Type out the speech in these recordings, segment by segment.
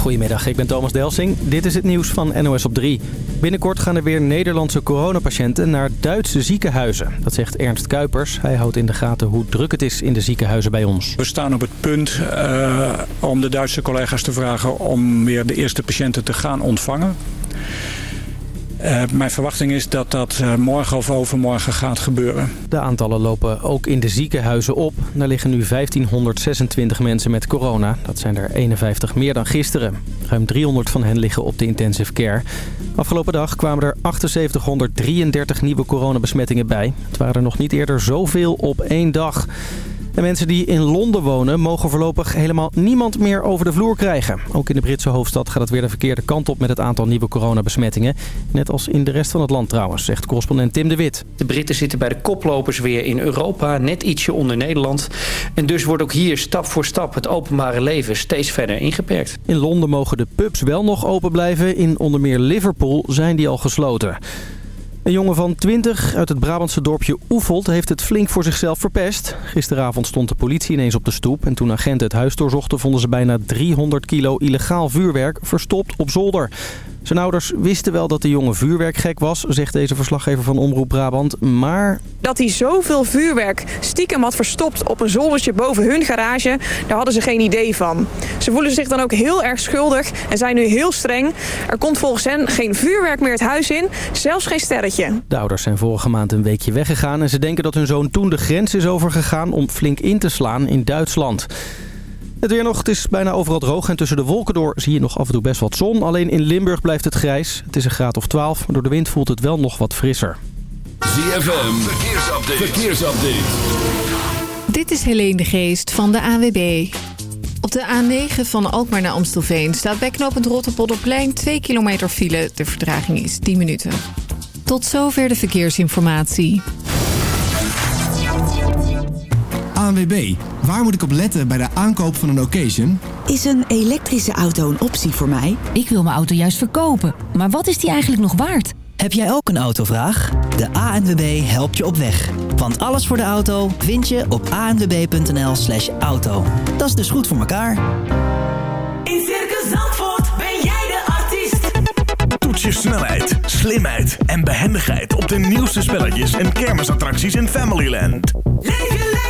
Goedemiddag, ik ben Thomas Delsing. Dit is het nieuws van NOS op 3. Binnenkort gaan er weer Nederlandse coronapatiënten naar Duitse ziekenhuizen. Dat zegt Ernst Kuipers. Hij houdt in de gaten hoe druk het is in de ziekenhuizen bij ons. We staan op het punt uh, om de Duitse collega's te vragen om weer de eerste patiënten te gaan ontvangen. Uh, mijn verwachting is dat dat uh, morgen of overmorgen gaat gebeuren. De aantallen lopen ook in de ziekenhuizen op. Daar liggen nu 1526 mensen met corona. Dat zijn er 51 meer dan gisteren. Ruim 300 van hen liggen op de intensive care. Afgelopen dag kwamen er 7833 nieuwe coronabesmettingen bij. Het waren er nog niet eerder zoveel op één dag. De mensen die in Londen wonen mogen voorlopig helemaal niemand meer over de vloer krijgen. Ook in de Britse hoofdstad gaat het weer de verkeerde kant op met het aantal nieuwe coronabesmettingen. Net als in de rest van het land trouwens, zegt correspondent Tim de Wit. De Britten zitten bij de koplopers weer in Europa, net ietsje onder Nederland. En dus wordt ook hier stap voor stap het openbare leven steeds verder ingeperkt. In Londen mogen de pubs wel nog open blijven. In onder meer Liverpool zijn die al gesloten. Een jongen van 20 uit het Brabantse dorpje Oefeld heeft het flink voor zichzelf verpest. Gisteravond stond de politie ineens op de stoep en toen agenten het huis doorzochten vonden ze bijna 300 kilo illegaal vuurwerk verstopt op zolder. Zijn ouders wisten wel dat de jongen vuurwerkgek was, zegt deze verslaggever van Omroep Brabant, maar... Dat hij zoveel vuurwerk stiekem had verstopt op een zoldertje boven hun garage, daar hadden ze geen idee van. Ze voelen zich dan ook heel erg schuldig en zijn nu heel streng. Er komt volgens hen geen vuurwerk meer het huis in, zelfs geen sterretje. De ouders zijn vorige maand een weekje weggegaan en ze denken dat hun zoon toen de grens is overgegaan om flink in te slaan in Duitsland. Het weer nog, het is bijna overal droog en tussen de wolken door zie je nog af en toe best wat zon. Alleen in Limburg blijft het grijs. Het is een graad of 12, maar door de wind voelt het wel nog wat frisser. ZFM, verkeersupdate. verkeersupdate. Dit is Helene de Geest van de AWB. Op de A9 van Alkmaar naar Amstelveen staat bij knooppunt Rotterpolderplein 2 kilometer file. De vertraging is 10 minuten. Tot zover de verkeersinformatie. ANWB, waar moet ik op letten bij de aankoop van een occasion? Is een elektrische auto een optie voor mij? Ik wil mijn auto juist verkopen, maar wat is die eigenlijk nog waard? Heb jij ook een autovraag? De ANWB helpt je op weg. Want alles voor de auto vind je op anwb.nl slash auto. Dat is dus goed voor elkaar. In Circus Zandvoort ben jij de artiest. Toets je snelheid, slimheid en behendigheid op de nieuwste spelletjes en kermisattracties in Familyland. Leef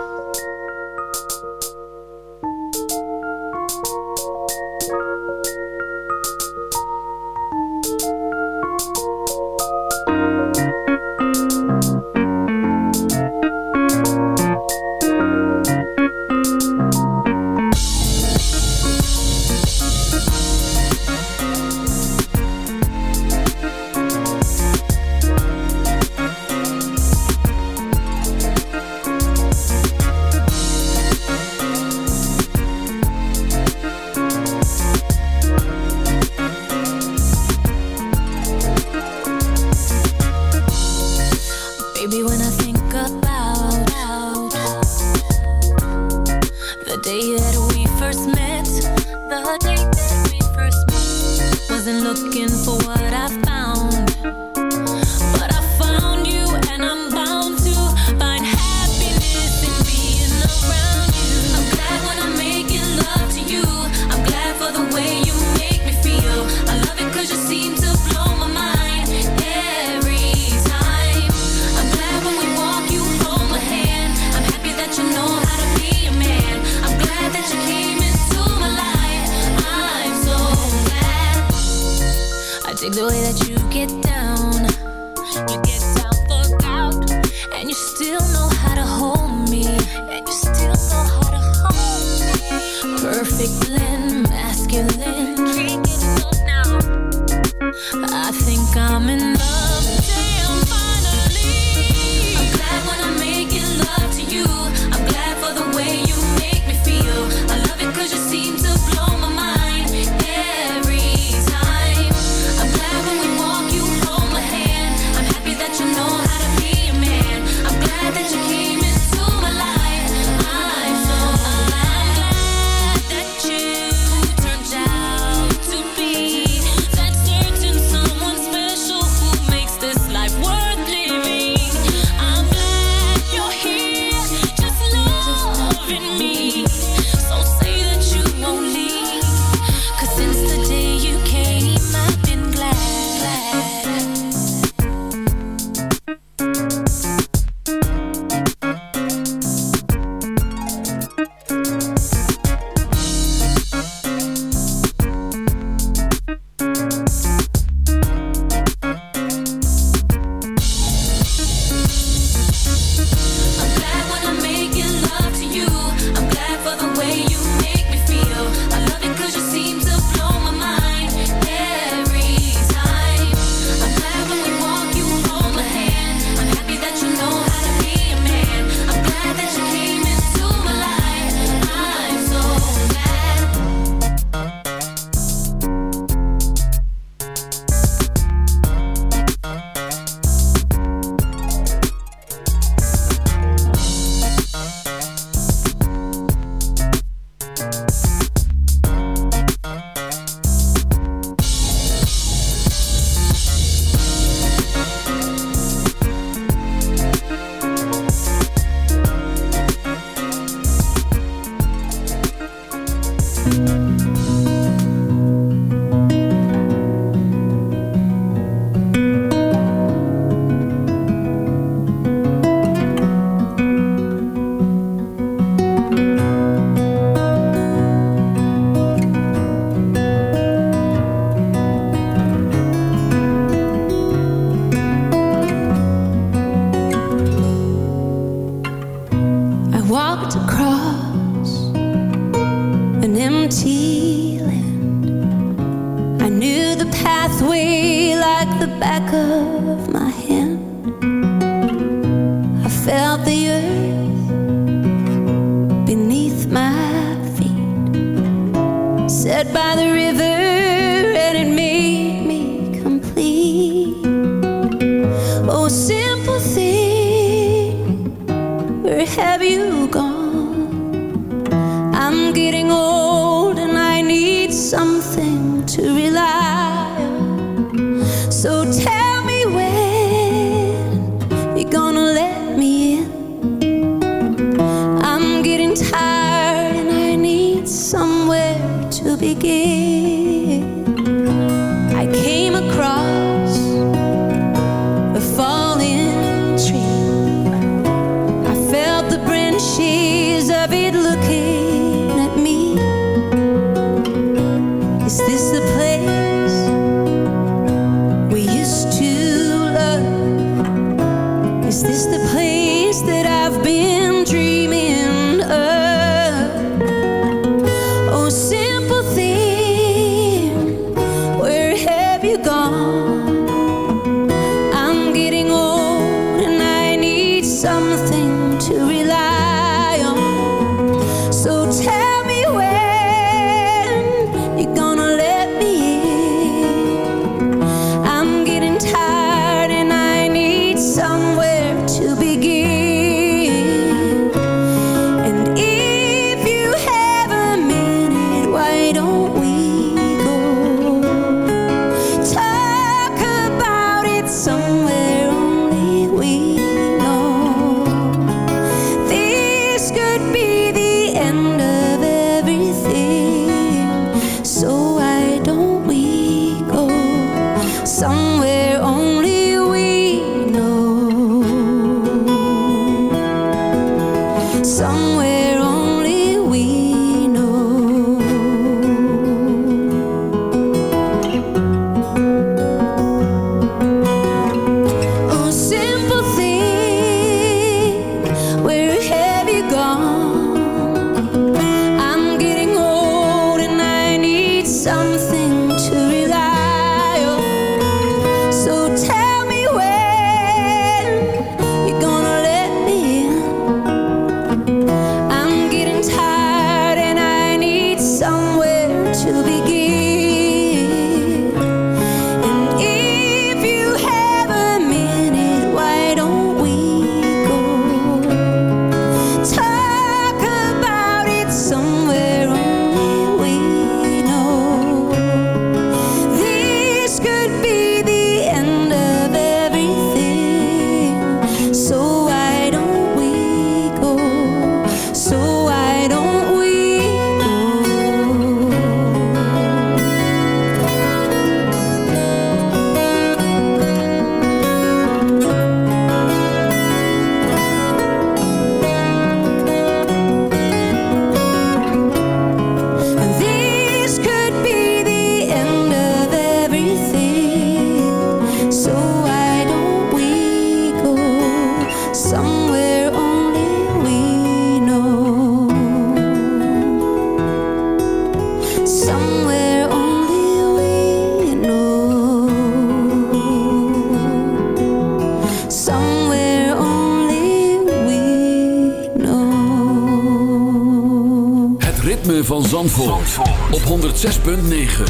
Op 106.9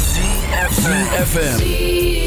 FM.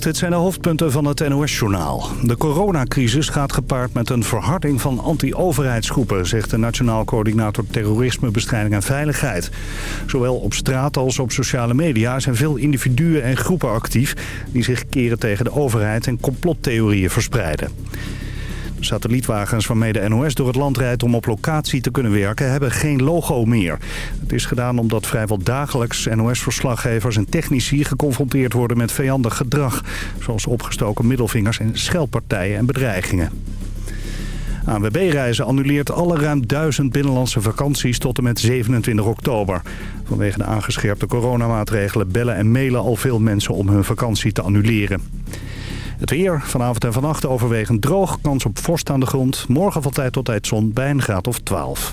Dit zijn de hoofdpunten van het NOS-journaal. De coronacrisis gaat gepaard met een verharding van anti-overheidsgroepen... zegt de Nationaal Coördinator Terrorismebestrijding en Veiligheid. Zowel op straat als op sociale media zijn veel individuen en groepen actief... die zich keren tegen de overheid en complottheorieën verspreiden. Satellietwagens waarmee de NOS door het land rijdt om op locatie te kunnen werken hebben geen logo meer. Het is gedaan omdat vrijwel dagelijks NOS-verslaggevers en technici geconfronteerd worden met vijandig gedrag. Zoals opgestoken middelvingers en scheldpartijen en bedreigingen. ANWB-reizen annuleert alle ruim duizend binnenlandse vakanties tot en met 27 oktober. Vanwege de aangescherpte coronamaatregelen bellen en mailen al veel mensen om hun vakantie te annuleren. Het weer, vanavond en vannacht overwegend droog, kans op vorst aan de grond. Morgen van tijd tot tijd zon bij een graad of 12.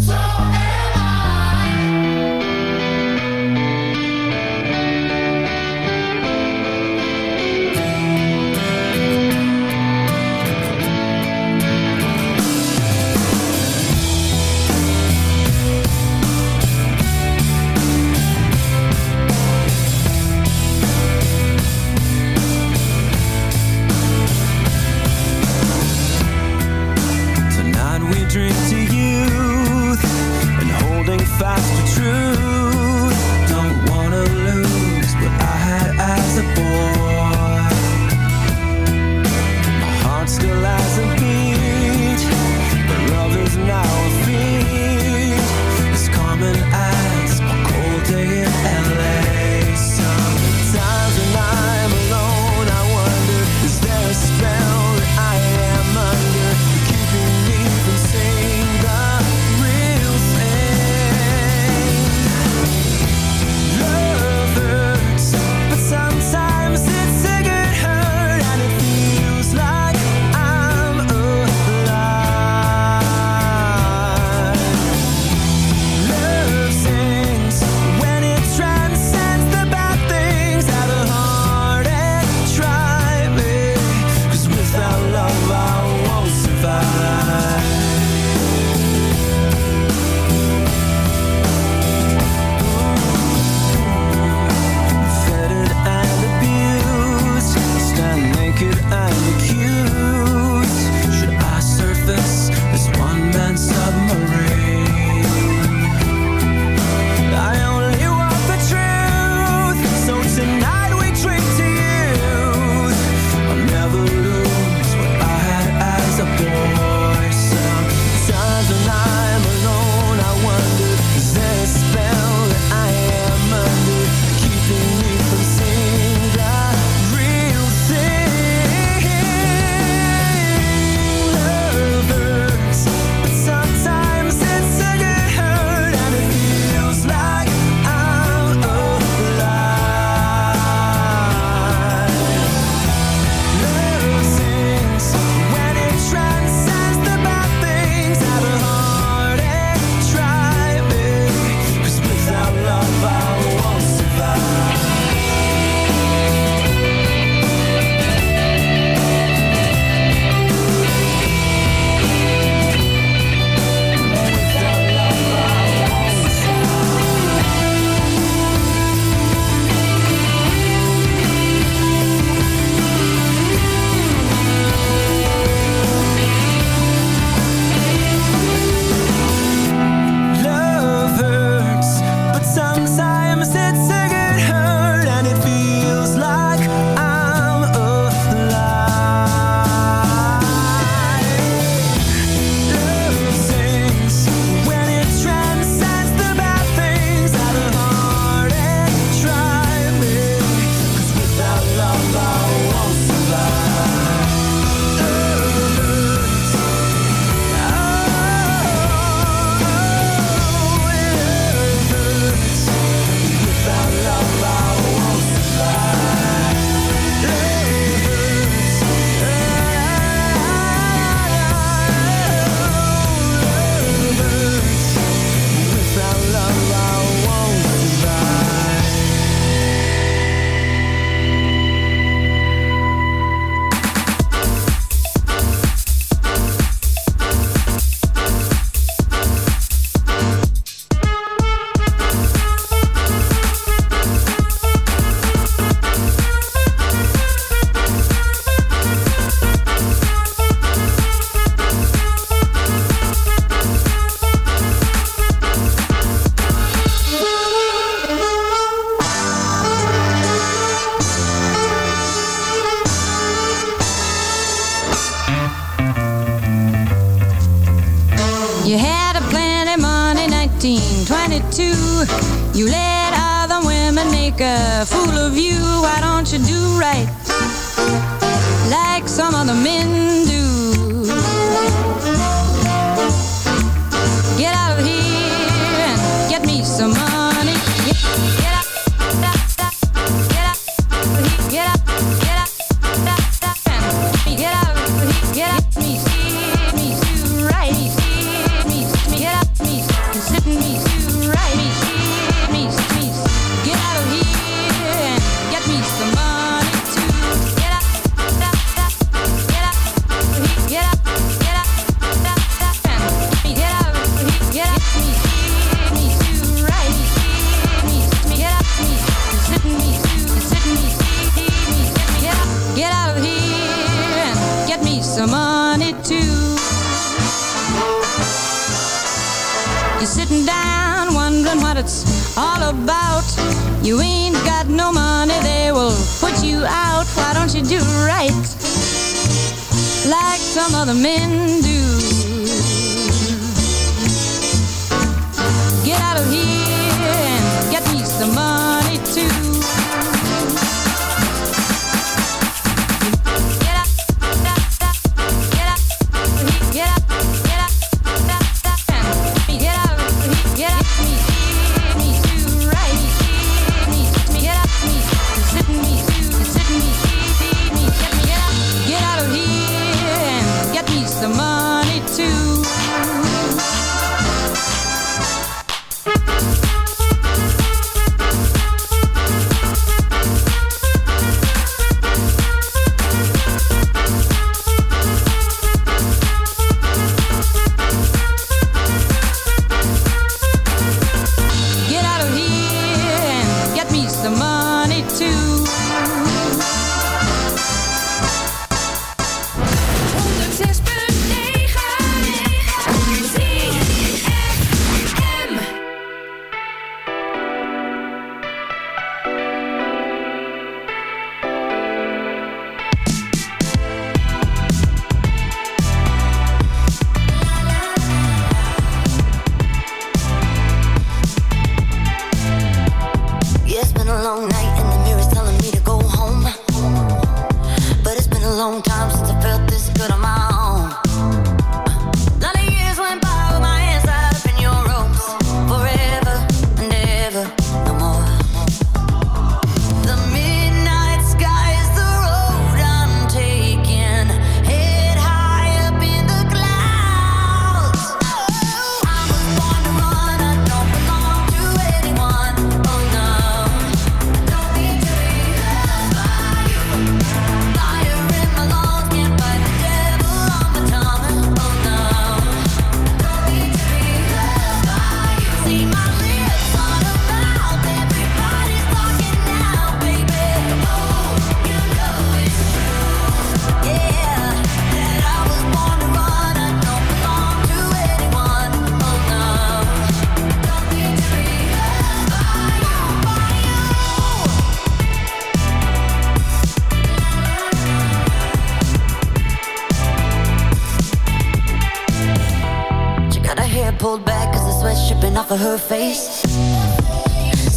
face.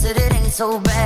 Said it ain't so bad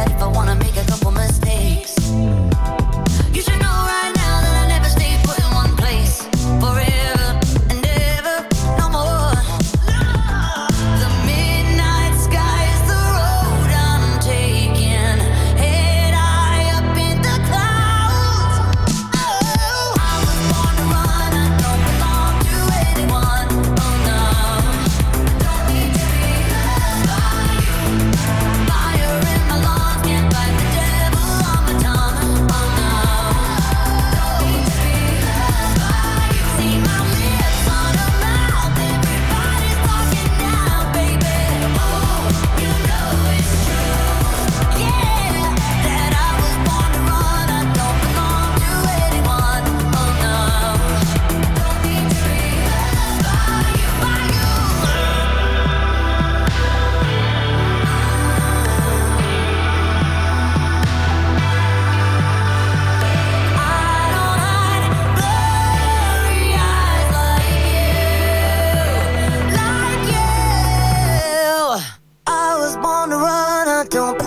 on the run, I don't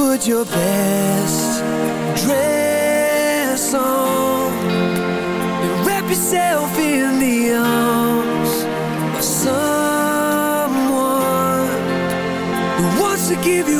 put your best dress on and wrap yourself in the arms of someone who wants to give you